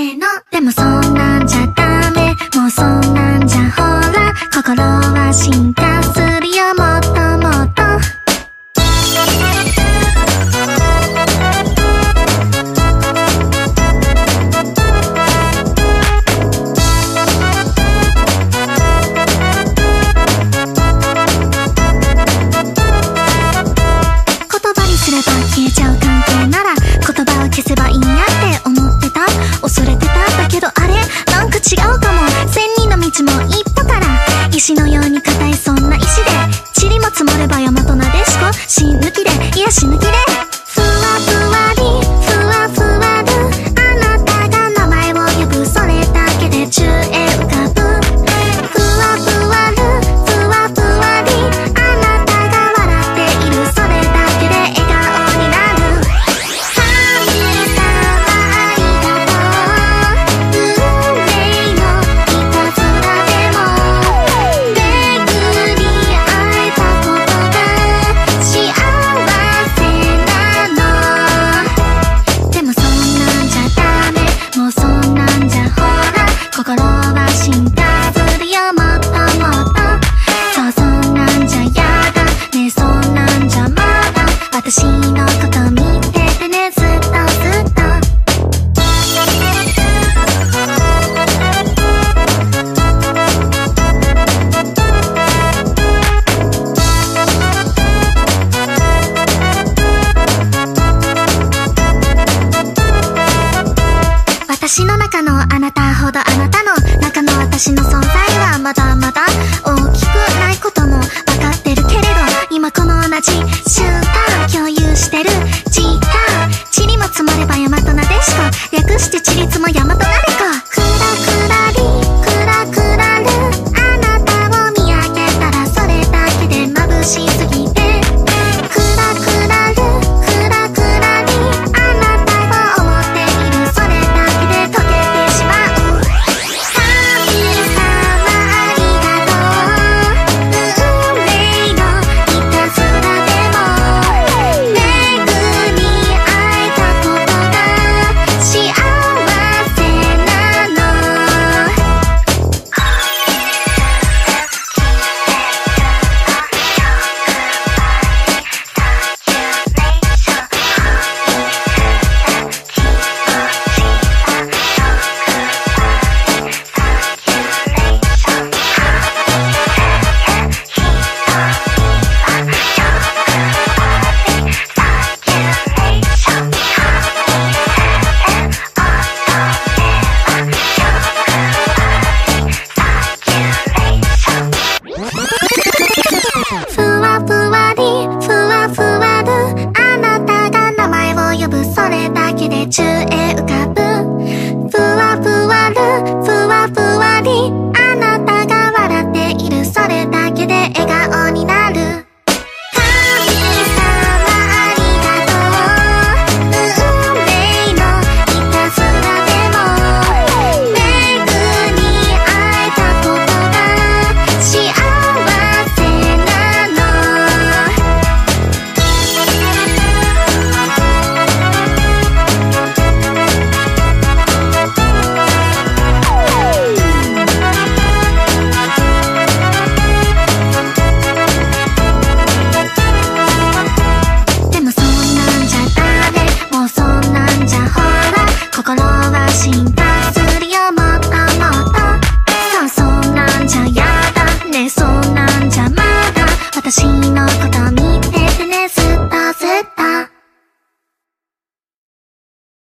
ーの。でもそんなんじゃダメ。もうそんなんじゃほら。心は進化する。私の中のあなたほどあなたの中の私の存在はまだまだ